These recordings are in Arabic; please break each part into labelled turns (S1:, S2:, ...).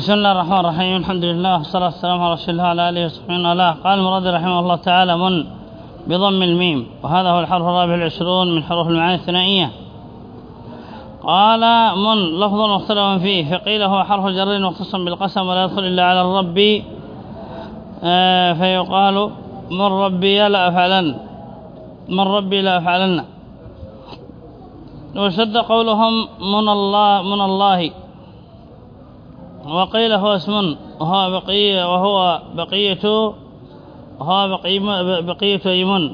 S1: بسم الله الرحمن الرحيم الحمد لله والصلاة والسلام على رسول الله وعلى آله وصحبه وله قال المراد رحمه الله تعالى من بضم الميم وهذا هو الحرف الرابع والعشرون من حروف المعاني الثنائية قال من لفظ مختلف فيه فقيل هو حرف جر مختص بالقسم ولا يدخل إلا على الرب فيقال من ربي لا أفعلن من ربي لا أفعلن وشد قولهم من الله من الله وقيل هو اسم وهو بقية وهو بقية وهو بقية بقية يمن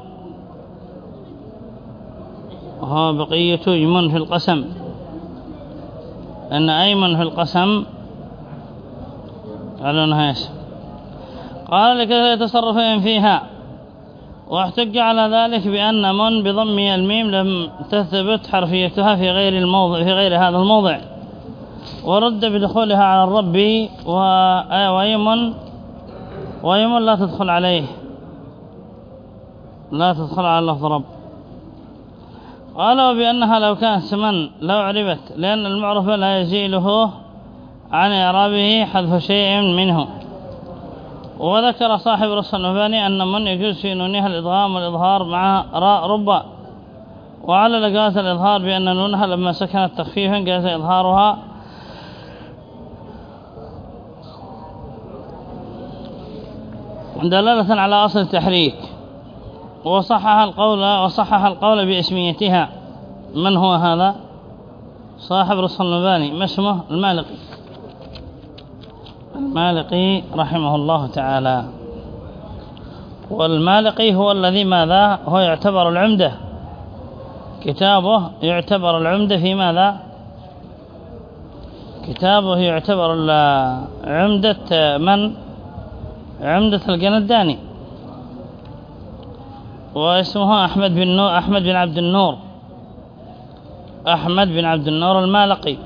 S1: وهو بقية يمن في القسم. أن أيمن في القسم أنها اسم قال لكذا يتصرفين فيها. واحتج على ذلك بأن من بضم الميم لم تثبت حرفيتها في غير الموضع في غير هذا الموضع. ورد بدخولها على الرب ويمن ويمن لا تدخل عليه. لا تدخل على لفظ رب. قالوا بأنها لو كانت سمن لو عربت لأن المعرف لا يزيله عن إعرابه حذف شيء منه. وذكر صاحب رسل المباني أن من يجوز في نونها الإضغام والإظهار مع راء ربا وعلى لقاءات الإظهار بأن نونها لما سكنت تخفيفا جاز إظهارها. دلالة على أصل التحريك. وصحح القول وصحح القول باسميتها. من هو هذا؟ صاحب رسل المباني ما اسمه؟ المالقي. المالقي رحمه الله تعالى. والمالقي هو الذي ماذا؟ هو يعتبر العمدة. كتابه يعتبر العمدة في ماذا؟ كتابه يعتبر عمدة من؟ عمدة القنداني واسمه أحمد بن نور أحمد بن عبد النور. أحمد بن عبد النور المالقي.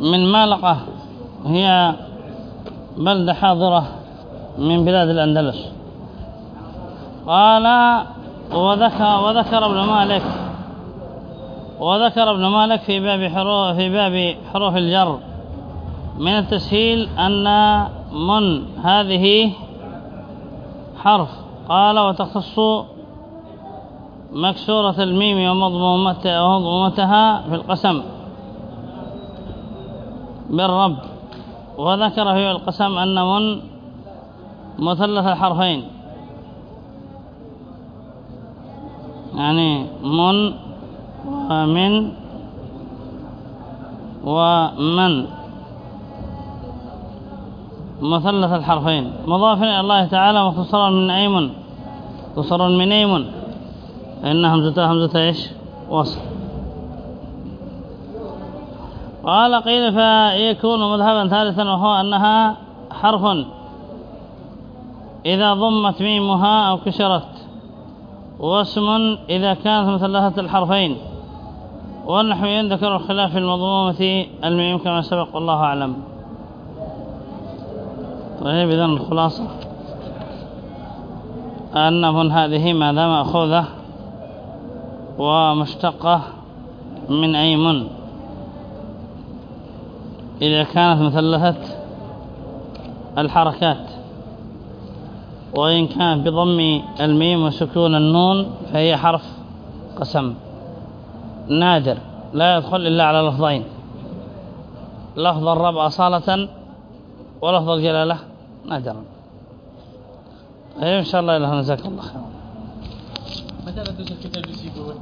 S1: من مالقة هي بلدة حاضرة من بلاد الأندلس. قال وذكر, وذكر ابن مالك. وذكر ابن مالك في باب حروف في باب حروف الجر. من التسهيل أن من هذه حرف قال وتخص مكسورة الميم ومضمومتها في القسم بالرب. وذكر في القسم أن من مثلث الحرفين. يعني من ومن ومن. مثلث الحرفين. مضاف إلى الله تعالى مختصرا من أيمن مختصرا من أيمن إن همزة همزة إيش؟ وصل. قال قيل فيكون مذهبا ثالثا وهو أنها حرف. إذا ضمت ميمها أو كسرت. واسم إذا كانت مثلثة الحرفين. والنحويين ذكروا الخلاف في المضمومة الميم كما سبق والله أعلم. طيب إذن الخلاصة. أن هذه ما دام مأخوذة ومشتقة من أي من إذا كانت مثلثة الحركات وإن كانت بضم الميم وسكون النون فهي حرف قسم. نادر لا يدخل إلا على لفظين لفظ الرب أصالة ولفظ الجلالة. نادرا طيب إن شاء الله إله نزاك الله خير
S2: متى الكتاب يسيبه